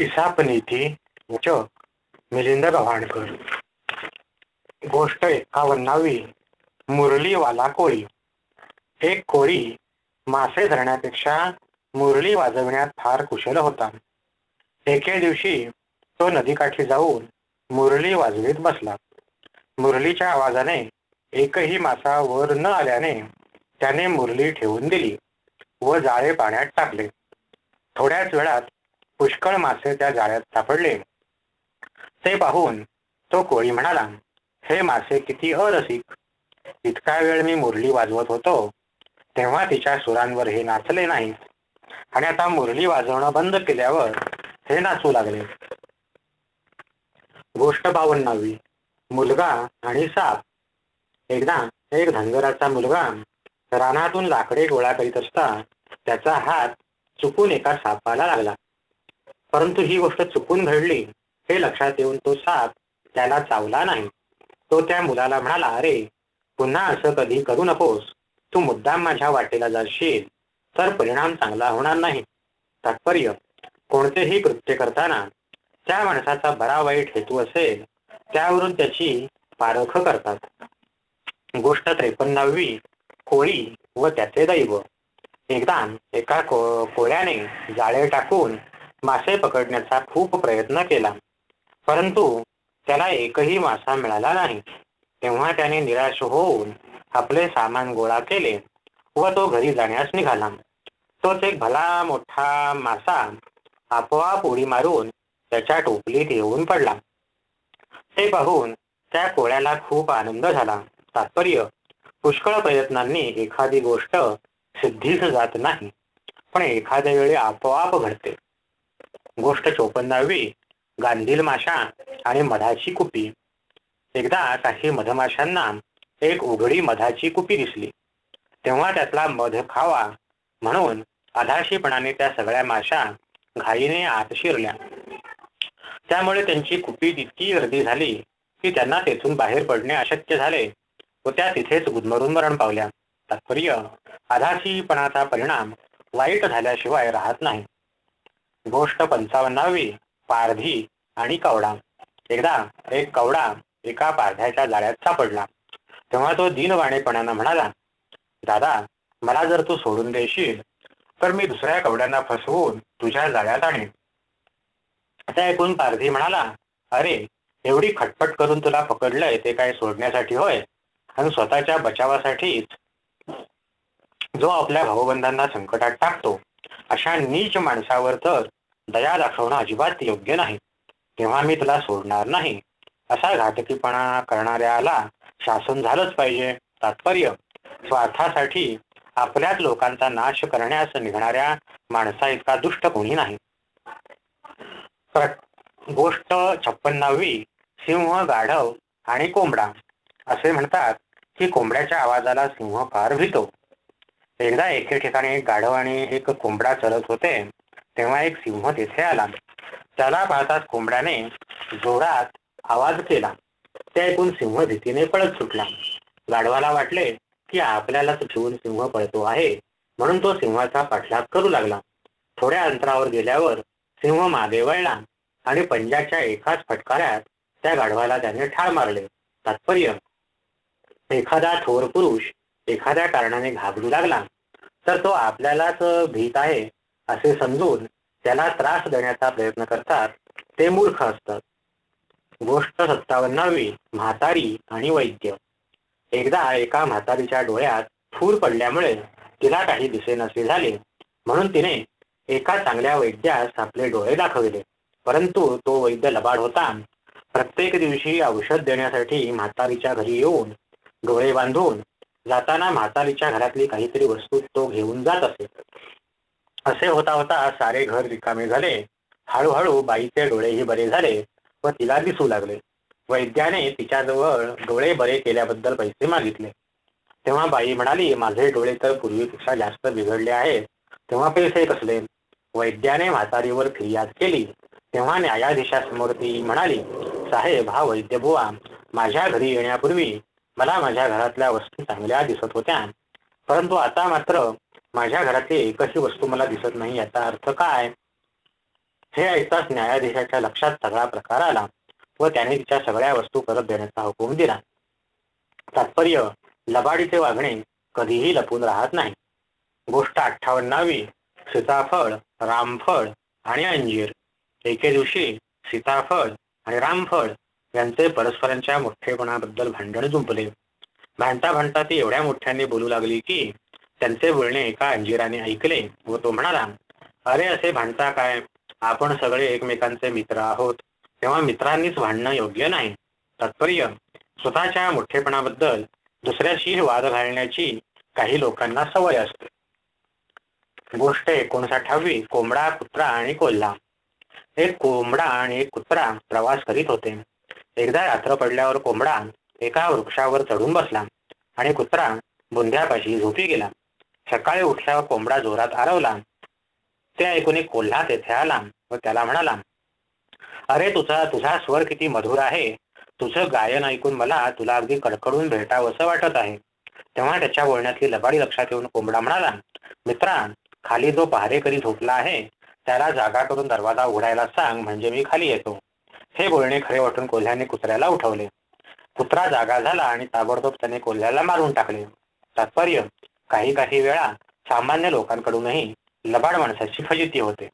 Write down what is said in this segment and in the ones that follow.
इसापनीती च मिलिंद गव्हाणकर गोष्ट एकावन्नावी मुरलीवाला कोळी. एक कोळी मासे धरण्यापेक्षा मुरली वाजविण्यात फार कुशल होता. एके दिवशी तो नदीकाठी जाऊन मुरली वाजवीत बसला. मुरलीच्या आवाजाने एकही मासा वर न आल्याने त्याने मुरली ठेवून दिली व जाळे पाण्यात टाकले. थोड्याच वेळात पुष्कळ मासे त्या जाळ्यात सापडले. ते पाहून तो कोळी म्हणाला हे मासे किती अरसिक. इतका वेळ मी मुरली वाजवत होतो तेव्हा तिच्या सुरांवर हे नाचले नाही. आणि आता मुरली वाजवणं बंद केल्यावर हे नाचू लागले. गोष्ट बावन्नावी. मुलगा आणि साप. एकदा एक धनगराचा मुलगा रानातून लाकडे गोळा करीत असता त्याचा हात चुकून एका सापाला लागला. परंतु ही गोष्ट चुकून घडली हे लक्षात येऊन तो साप त्याला चावला नाही. तो त्या मुलाला म्हणाला अरे पुन्हा असं कधी करू नकोस. तू मुद्दाम माझ्या वाटेला जाशील तर परिणाम चांगला होणार नाही. तात्पर्य कोणतेही कृत्य करताना त्या माणसाचा बरा वाईट हेतू असेल त्यावरून त्याची पारख करतात. गोष्ट त्रेपन्नावी कोळी व त्याचे दैव. एकदा एका को कोळ्याने जाळे टाकून मासे पकडण्याचा खूप प्रयत्न केला. परंतु त्याला एकही मासा मिळाला नाही. तेव्हा त्याने निराश होऊन आपले सामान गोळा केले व तो घरी जाण्यास निघाला. तोच एक भला मोठा मासा आपोआप उडी मारून त्याच्या टोपलीत येऊन पडला. ते पाहून त्या कोळ्याला खूप आनंद झाला. तात्पर्य पुष्कळ प्रयत्नांनी एखादी गोष्ट सिद्धीच जात नाही पण एखाद्या वेळी आपोआप घडते. गोष्ट चोपन्नावी गांधील माशा आणि मधाची कुपी. एकदा काही मधमाशांना एक उघडी मधाची कुपी दिसली. तेव्हा त्यातला मध खावा म्हणून आधाशीपणाने त्या सगळ्या माशा घाईने आत शिरल्या. त्यामुळे त्यांची कुपी इतकी गर्दी झाली की त्यांना तेथून बाहेर पडणे अशक्य झाले व त्या तिथेच गुदमरून मरण पावल्या. तात्पर्य आधाशीपणाचा परिणाम वाईट झाल्याशिवाय राहत नाही. गोष्ट पंचावन्नावी पारधी आणि कवडा. एकदा एक कवडा एका पारध्याच्या जाळ्यात सापडला. तेव्हा तो दीनवाणेपणानं म्हणाला दादा मला जर तू सोडून देशील तर मी दुसऱ्या कवड्यांना फसवून तुझ्या जाळ्यात आणीन. आता ऐकून पारधी म्हणाला अरे एवढी खटपट करून तुला पकडलंय ते काय सोडण्यासाठी होय? आणि स्वतःच्या बचावासाठीच जो आपल्या भाऊबंधांना संकटात टाकतो अशा नीच माणसावर तर दया दाखवणं अजिबात योग्य नाही. तेव्हा मी तुला सोडणार नाही. असा घातकीपणा करणाऱ्याला शासन झालंच पाहिजे. तात्पर्य स्वार्थासाठी आपल्याच लोकांचा नाश करण्यास निघणाऱ्या माणसा इतका दुष्ट कोणी नाही. गोष्ट छप्पन्नावी सिंह गाढव आणि कोंबडा असे म्हणतात की कोंबड्याच्या आवाजाला सिंह फार भितो. एकदा एके ठिकाणी एक गाढव आणि एक कोंबडा चलत होते तेव्हा एक सिंह तिथे आला. त्याला पाहताच कोंबड्याने जोरात आवाज केला. ते ऐकून सिंह भीतीने पळत सुटला. गाढवाला वाटले की आपल्यालाच ठेवून सिंह पळतो आहे म्हणून तो सिंहाचा पाठलाग करू लागला. थोड्या अंतरावर गेल्यावर सिंह मागे वळला आणि पंजाच्या एकाच फटकाऱ्यात त्या गाढवाला त्याने ठार मारले. तात्पर्य एखादा थोर पुरुष एखाद्या कारणाने घाबरू लागला तर तो आपल्यालाच भीत आहे असे समजून त्याला त्रास देण्याचा प्रयत्न करतात. ते मूर्ख असतात. गोष्ट सत्तावन्नावी म्हातारी आणि वैद्य. एकदा एका म्हातारीच्या डोळ्यात फूर पडल्यामुळे तिला काही दिसेनसे झाले. म्हणून तिने एका चांगल्या वैद्यास आपले डोळे दाखविले. परंतु तो वैद्य लबाड होता. प्रत्येक दिवशी औषध देण्यासाठी म्हातारीच्या घरी येऊन डोळे बांधून जाताना म्हातारीच्या घरातली काहीतरी वस्तू तो घेऊन जात असे. असे होता होता सारे घर रिकामे झाले. हळूहळू बाईचे डोळेही बरे झाले व तिला दिसू लागले. वैद्याने तिच्याजवळ डोळे बरे केल्याबद्दल पैसे मागितले. तेव्हा बाई म्हणाली माझे डोळे तर पूर्वीपेक्षा जास्त बिघडले आहेत. तेव्हा पैसे कसले? वैद्याने म्हातारीवर फिर्याद केली. तेव्हा न्यायाधीशासमोर ती म्हणाली साहेब हा वैद्य बुवा माझ्या घरी येण्यापूर्वी मला माझ्या घरातल्या वस्तू चांगल्या दिसत होत्या. परंतु आता मात्र माझ्या घरातली एकही वस्तू मला दिसत नाही याचा अर्थ काय? हे ऐकताच न्यायाधीशाच्या लक्षात सगळा प्रकार आला व त्याने तिच्या सगळ्या वस्तू परत देण्याचा हुकूम दिला. तात्पर्य लबाडीचे वागणे कधीही लपून राहत नाही. गोष्ट अठ्ठावन्नावी सीताफळ रामफळ आणि अंजीर. एके दिवशी सीताफळ आणि रामफळ यांचे परस्परांच्या मोठेपणाबद्दल भांडण जुंपले. भांडता भांडता ती एवढ्या मोठ्याने बोलू लागली की त्यांचे बोलणे एका अंजिराने ऐकले व तो म्हणाला अरे असे भांडता काय? आपण सगळे एकमेकांचे मित्र आहोत. तेव्हा मित्रांनीच भांडणं योग्य नाही. तात्पर्य स्वतःच्या मोठेपणाबद्दल दुसऱ्याशी वाद घालण्याची काही लोकांना सवय असते. गोष्ट एकोणसाठावी कोंबडा कुत्रा आणि कोल्हा. एक कोंबडा आणि एक कुत्रा प्रवास करीत होते. एकदा रात्र पडल्यावर कोंबडा एका वृक्षावर चढून बसला आणि कुत्रा बुंध्यापाशी झोपी गेला. सकाळी उठल्यावर कोंबडा जोरात आरवला. ते ऐकून एक कोल्हा तेथे आला व त्याला म्हणाला अरे तुझा तुझा स्वर किती मधुर आहे. तुझं गायन ऐकून मला तुला अगदी कडकडून भेटावंसं वाटत आहे. तेव्हा त्याच्या बोलण्यातली लबाडी लक्षात येऊन कोंबडा म्हणाला मित्रा खाली जो पहारेकरी झोपला आहे त्याला जागा करून दरवाजा उघडायला सांग म्हणजे मी खाली येतो. हे बोलणे खरे वाटून कोल्ह्याने कुत्र्याला उठवले. कुत्रा जागा झाला आणि ताबडतोब त्याने कोल्ह्याला मारून टाकले. तात्पर्य काही काही वेळा सामान्य लोकांकडूनही लबाड माणसाची फजिती होते.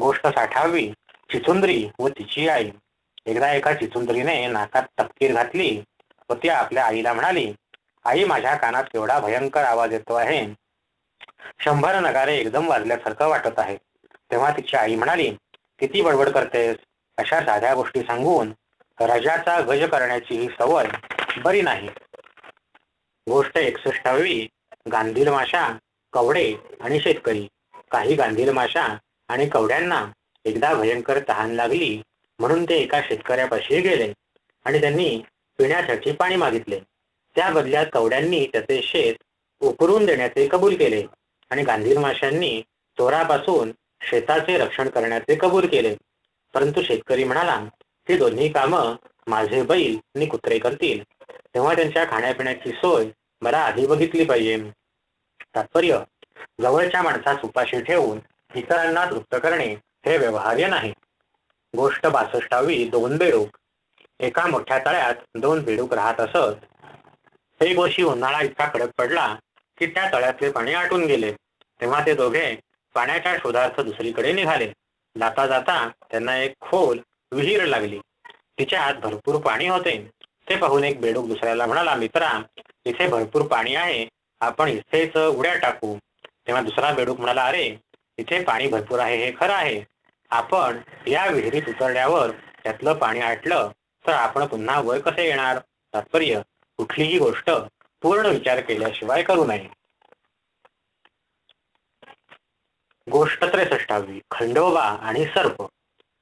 गोष्ट साठावी चिचुंद्री व तिची आई. एकदा एका चिचुंद्रीने नाकात तपकीर घातली व ती आपल्या आईला म्हणाली आई माझ्या कानात केवढा भयंकर आवाज येतो आहे. शंभर नगारे एकदम वाजल्यासारखं वाटत आहे. तेव्हा तिची आई म्हणाली किती बडबड करतेस? अशा साध्या गोष्टी सांगून रजाचा गज करण्याची ही सवय बरी नाही. गोष्ट एकसष्टावी गांधील माशा कवडे आणि शेतकरी. काही गांधील माशा आणि कवड्यांना एकदा भयंकर तहान लागली म्हणून ते एका शेतकऱ्यापाशी गेले आणि त्यांनी पिण्यासाठी पाणी मागितले. त्या बदल्यात कवड्यांनी त्याचे शेत उकरून देण्याचे कबूल केले आणि गांधील माशांनी चोरापासून शेताचे रक्षण करण्याचे कबूल केले. परंतु शेतकरी म्हणाला ती दोन्ही कामं माझे बैल आणि कुत्रे करतील. तेव्हा त्यांच्या खाण्यापिण्याची सोय मला आधी बघितली पाहिजे. तात्पर्य जवळच्या माणसास उपाशी ठेवून इतरांना तृप्त करणे हे व्यवहार्य नाही. गोष्ट बासष्टावी दोन बेडूक. एका मोठ्या तळ्यात दोन बेडूक राहत असत. हे वर्षी उन्हाळा इतका कडक पडला की त्या तळ्यातले पाणी आटून गेले. तेव्हा ते दोघे पाण्याच्या शोधार्थ दुसरीकडे निघाले. जाता जाता त्यांना एक खोल विहीर लागली. तिच्या आत भरपूर पाणी होते. ते पाहून एक बेडूक दुसऱ्याला म्हणाला मित्रा इथे भरपूर पाणी आहे. आपण इथेच उड्या टाकू. तेव्हा दुसरा बेडूक म्हणाला अरे इथे पाणी भरपूर आहे हे खरं आहे. आपण या विहिरीत उतरल्यावर त्यातलं पाणी आटलं तर आपण पुन्हा वर कसे येणार? तात्पर्य कुठलीही गोष्ट पूर्ण विचार केल्याशिवाय करू नये. गोष्ट त्रेसष्टावी खंडोबा आणि सर्प.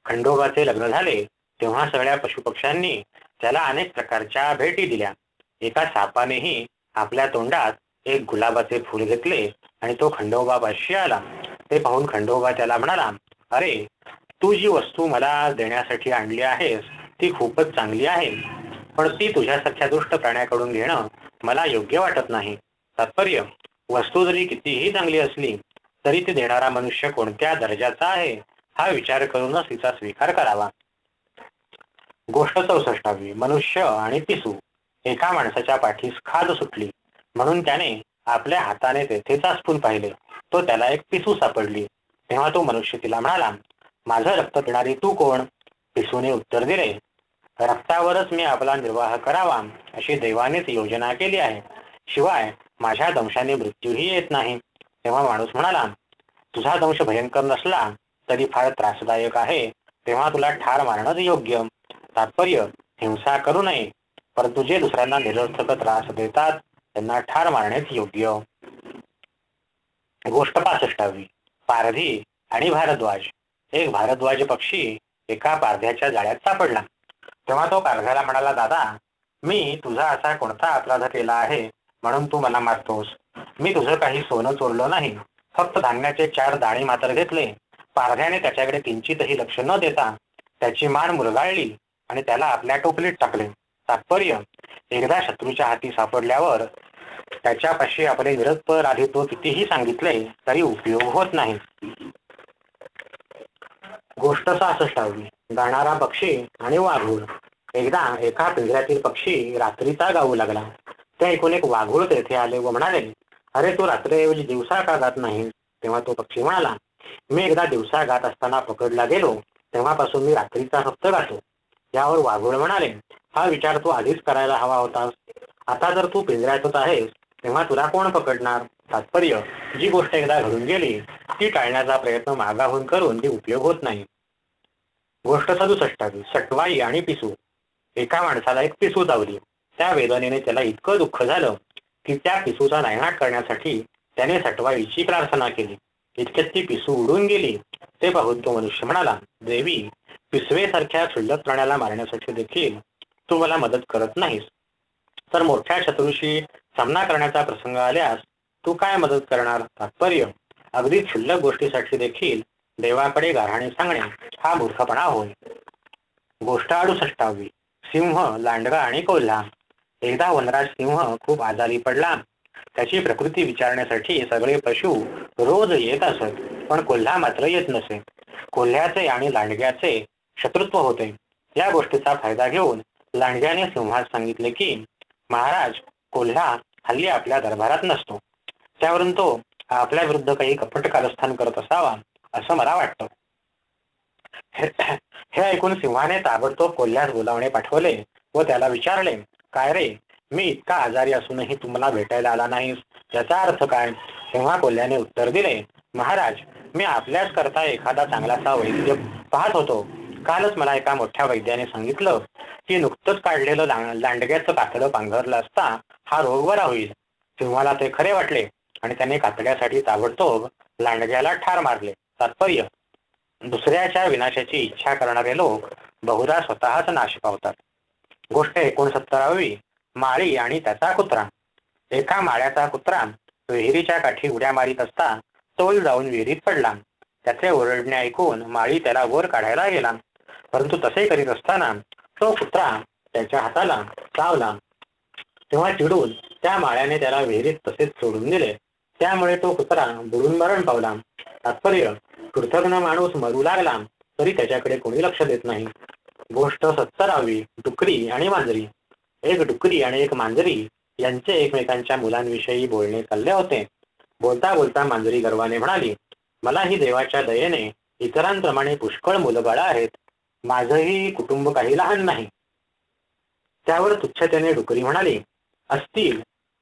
खंडोबाचे लग्न झाले तेव्हा सगळ्या पशुपक्ष्यांनी त्याला अनेक प्रकारच्या भेटी दिल्या. एका सापानेही आपल्या तोंडात एक गुलाबाचे फूल घेतले आणि तो खंडोबापाशी आला. ते पाहून खंडोबा त्याला म्हणाला अरे तू जी वस्तू मला देण्यासाठी आणली आहेस ती खूपच चांगली आहे. पण ती तुझ्यासारख्या दुष्ट प्राण्याकडून घेणं मला योग्य वाटत नाही. तात्पर्य वस्तू जरी कितीही चांगली असली तरी ते देणारा मनुष्य कोणत्या दर्जाचा आहे हा विचार करूनच तिचा स्वीकार करावा. गोष्ट चौसष्टावी. मनुष्य आणि पिसू. एका माणसाच्या पाठीस खाज सुटली. म्हणून त्याने आपल्या हाताने तेथे चाचपून पाहिले. तो त्याला एक पिसू सापडली. तेव्हा तो मनुष्य तिला म्हणाला माझं रक्त पिणारी तू कोण? पिसूने उत्तर दिले रक्तावरच मी आपला निर्वाह करावा अशी देवानेच योजना केली आहे. शिवाय माझ्या दंशाने मृत्यूही येत नाही. तेव्हा माणूस म्हणाला तुझा दंश भयंकर नसला तरी फार त्रासदायक आहे. तेव्हा तुला ठार मारणंच योग्य. तात्पर्य हिंसा करू नये. परंतु जे दुसऱ्यांना निरर्थक त्रास देतात त्यांना ठार मारणेच योग्य. गोष्ट पासष्टावी. पारधी आणि भारद्वाज. एक भारद्वाज पक्षी एका पारध्याच्या जाळ्यात सापडला. तेव्हा तो पारध्याला म्हणाला दादा मी तुझा असा कोणता अपराध केला आहे? म्हणून तू मला मारतोस. मी तुझं काही सोनं चोरलं नाही. फक्त धान्याचे चार दाणे मात्र घेतले. पारध्याने त्याच्याकडे किंचितही लक्ष न देता त्याची मान मुरगाळली आणि त्याला आपल्या टोपलीत टाकले. तात्पर्य एकदा शत्रूच्या हाती सापडल्यावर त्याच्यापाशी आपले विरत्पर आधी तो कितीही सांगितले तरी उपयोग होत नाही. गोष्ट सासष्टावी गाणारा पक्षी आणि वाघूळ. एकदा एका पिंजऱ्यातील पक्षी रात्रीचा गाऊ लागला. ते ऐकून एक वाघूळ तेथे आले व म्हणाले अरे तू रात्रीऐवजी दिवसा का गात नाही? तेव्हा तो पक्षी म्हणाला मी एकदा दिवसा गात असताना पकडला गेलो. तेव्हापासून मी रात्रीचा हप्त गातो यावर वाघूळ म्हणाले हा विचार तू आधीच करायला हवा होतास. आता जर तू पिंजऱ्यातच आहेस तेव्हा तुला कोण पकडणार? तात्पर्य जी गोष्ट एकदा घडून गेली ती टाळण्याचा प्रयत्न मागाहून करून ती उपयोग होत नाही. गोष्ट सदुसष्टावी सटवाई आणि पिसू. एका माणसाला एक पिसू चावली त्या वेदनेने त्याला इतकं दुःख झालं की त्या पिसूचा नायनाट करण्यासाठी त्याने सटवाईची प्रार्थना केली. इतक्यात ती पिसू उडून गेली. ते पाहून तो मनुष्य म्हणाला देवी पिसवेसारख्या क्षुल्लक प्राण्याला मारण्यासाठी देखील तू मला मदत करत नाहीस. तर मोठ्या शत्रूशी सामना करण्याचा प्रसंग आल्यास तू काय मदत करणार तात्पर्य? अगदी क्षुल्लक गोष्टीसाठी देखील देवाकडे गारहाणे सांगणे हा मूर्खपणा होय. गोष्ट अडुसष्टावी. सिंह लांडगा आणि कोल्हा एकदा वनराज सिंह खूप आजारी पडला. त्याची प्रकृती विचारण्यासाठी सगळे पशु रोज येत असत पण कोल्हा मात्र येत नसे. कोल्ह्याचे आणि लांडग्याचे शत्रुत्व होते. या गोष्टीचा फायदा घेऊन लांडग्याने सिंहास सांगितले की महाराज कोल्हा हल्ली आपल्या दरबारात नसतो. त्यावरून तो आपल्या विरुद्ध काही कपट कारस्थान करत असावा असं मला वाटतं. हे ऐकून सिंहाने ताबडतोब कोल्ह्यास बोलावणे पाठवले व त्याला विचारले काय रे? मी इतका आजारी असूनही तुम्हाला भेटायला आला नाहीस. याचा अर्थ काय? तेव्हा कोल्ह्याने उत्तर दिले महाराज मी आपल्याच करता एखादा चांगलासा वैद्य पाहत होतो. कालच मला एका मोठ्या वैद्याने सांगितलं की नुकतंच काढलेलं लांडग्याचं कातडं पांघरलं असता हा रोग बरा होईल. तुम्हाला ते खरे वाटले आणि त्याने कातड्यासाठी ताबडतोब लांडग्याला ठार मारले. तात्पर्य दुसऱ्याच्या विनाशाची इच्छा करणारे लोक बहुधा स्वतःच नाश पावतात. गोष्ट एकोणसत्तरावी माळी आणि त्याचा कुत्रा. एका माळ्याचा कुत्रा विहिरीच्या काठी उड्या मारीत असता तोल जाऊन विहिरीत पडला. त्याचे ओरडणे ऐकून माळी त्याला वर काढायला गेला. परंतु तसे करीत असताना तो कुत्रा त्याच्या हाताला चावला. तेव्हा चिडून त्या माळ्याने त्याला विहिरीत तसेच सोडून दिले. त्यामुळे तो कुत्रा बुडून मरण पावला. तात्पर्य कृतज्ञ माणूस मरू लागला तरी त्याच्याकडे कोणी लक्ष देत नाही. गोष्ट सत्तरावी डुकरी आणि मांजरी. एक डुकरी आणि एक मांजरी यांचे एकमेकांच्या मुलांविषयी बोलणे चालले होते. बोलता बोलता मांजरी गर्वाने म्हणाली मला ही देवाच्या दयेने इतरांप्रमाणे पुष्कळ मुलबाळा आहेत. माझंही कुटुंब काही लहान नाही. त्यावर तुच्छतेने डुकरी म्हणाली असतील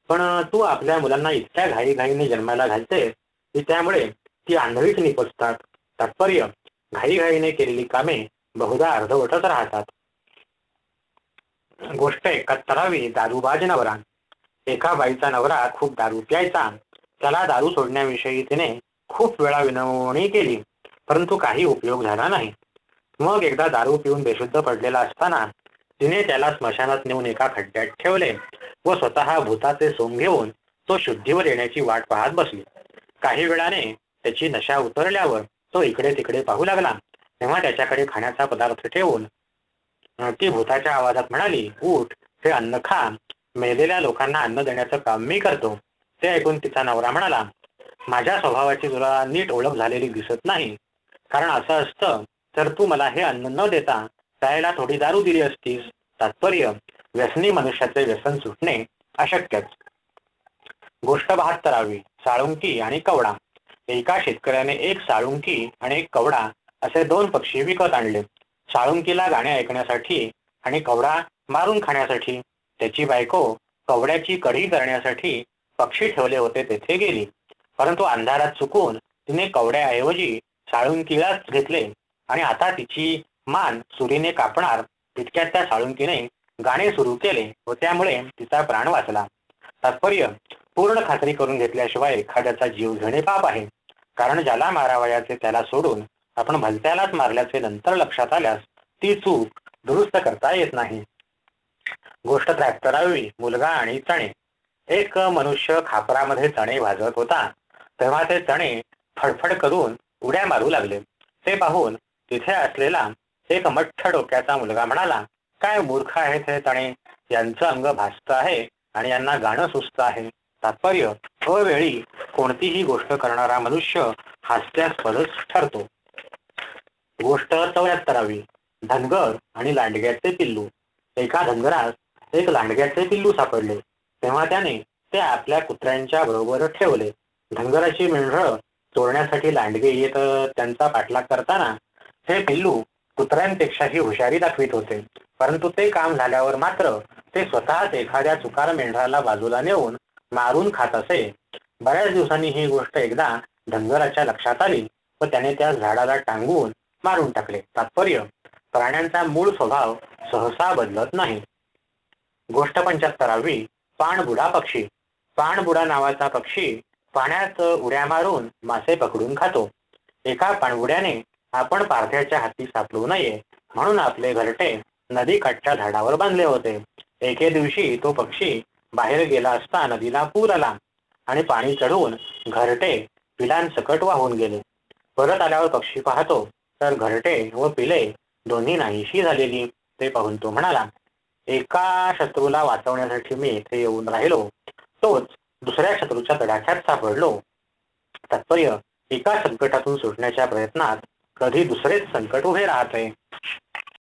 पण तू आपल्या मुलांना इतक्या घाईघाईने जन्माला घालते की त्यामुळे ती आंधळीच निपजतात तात्पर्य घाईघाईने केलेली कामे बहुधा अर्धवटच राहतात. गोष्ट एकाहत्तरावी दारूबाज नवरा. एका बाईचा नवरा खूप दारू प्यायचा. त्याला दारू सोडण्याविषयी तिने खूप वेळा विनवणी केली परंतु काही उपयोग झाला नाही. मग एकदा दारू पिऊन बेशुद्ध पडलेला असताना तिने त्याला स्मशानात नेऊन एका खड्ड्यात ठेवले व स्वतः भूताचे सोंग घेऊन तो शुद्धीवर येण्याची वाट पाहत बसली. काही वेळाने त्याची नशा उतरल्यावर तो इकडे तिकडे पाहू लागला. तेव्हा त्याच्याकडे खाण्याचा पदार्थ ठेवून ती भूताच्या आवाजात म्हणाली उठ हे अन्न खा. मेलेल्या लोकांना अन्न देण्याचं काम मी करतो. ते ऐकून तिचा नवरा म्हणाला माझ्या स्वभावाची तुला नीट ओळख झालेली दिसत नाही. कारण असं असतं तर तू मला हे अन्न न देता प्यायला थोडी दारू दिली असतीस. तात्पर्य व्यसनी मनुष्याचे व्यसन सुटणे अशक्यच. गोष्ट बहात्तरावी साळुंकी आणि कवडा. एका शेतकऱ्याने एक साळुंकी आणि एक कवडा असे दोन पक्षी विकत आणले. साळुंकीला गाणे ऐकण्यासाठी आणि कवडा मारून खाण्यासाठी. त्याची बायको कवड्याची कढी करण्यासाठी पक्षी ठेवले होते तेथे गेली. परंतु अंधारात चुकून तिने कवड्याऐवजी साळुंकीलाच घेतले आणि आता तिची मान सुरीने कापणार तितक्यात त्या साळुंकीने गाणे सुरू केले व त्यामुळे तिचा प्राण वाचला. तात्पर्य पूर्ण खात्री करून घेतल्याशिवाय एखाद्याचा जीव घेणे पाप आहे. कारण ज्याला मारावयाचे त्याला सोडून आपण भलत्यालाच मारल्याचे नंतर लक्षात आल्यास ती चूक दुरुस्त करता येत नाही. गोष्ट त्र्याहत्तरावी मुलगा आणि चणे. एक मनुष्य खापरामध्ये चणे भाजत होता. तेव्हा ते चणे फडफड करून उड्या मारू लागले. ते पाहून तिथे असलेला एक मठ्ठ डोक्याचा मुलगा म्हणाला काय मूर्ख आहेत हे तणे यांचं अंग भासत आहे आणि यांना गाणं सुस्त आहे. तात्पर्य अवेळी कोणतीही गोष्ट करणारा मनुष्य हास्यास्पदच ठरतो. गोष्ट चौऱ्याहत्तरावी. धनगर आणि लांडग्याचे पिल्लू. एका धनगरास एक लांडग्याचे पिल्लू सापडले. तेव्हा त्याने ते आपल्या कुत्र्यांच्या बरोबर ठेवले. धनगराची मेंढरं चोरण्यासाठी लांडगे येत त्यांचा पाठलाग करताना हे पिल्लू कुत्र्यांपेक्षाही हुशारी दाखवित होते. परंतु ते काम झाल्यावर मात्र ते स्वतःच एखाद्या चुकार मेंढराला बाजूला नेऊन मारून खात असे. बऱ्याच दिवसांनी ही गोष्ट एकदा धनगराच्या लक्षात आली व त्याने त्या झाडाला टांगून मारून टाकले. तात्पर्य प्राण्यांचा मूळ स्वभाव सहसा बदलत नाही. गोष्ट पंच्याहत्तरावी पाणबुडा पक्षी. पाणबुडा नावाचा पक्षी पाण्यात उड्या मारून मासे पकडून खातो. एका पाणबुड्याने आपण पारध्याच्या हाती सापडू नये म्हणून आपले घरटे नदीकाठच्या झाडावर बांधले होते. एके दिवशी तो पक्षी बाहेर गेला असता नदीला पूर आला आणि पाणी चढून घरटे पिलांसकट वाहून गेले. परत आल्यावर पक्षी पाहतो तर घरटे व पिले दोन्ही नाहीशी झालेली. ते पाहून तो म्हणाला एका शत्रूला वाचवण्यासाठी मी इथे येऊन राहिलो. तोच दुसऱ्या शत्रूच्या तडाख्यात सापडलो. तात्पर्य एका संकटातून सुटण्याच्या प्रयत्नात कधी दुसरेच संकट उभे राहते.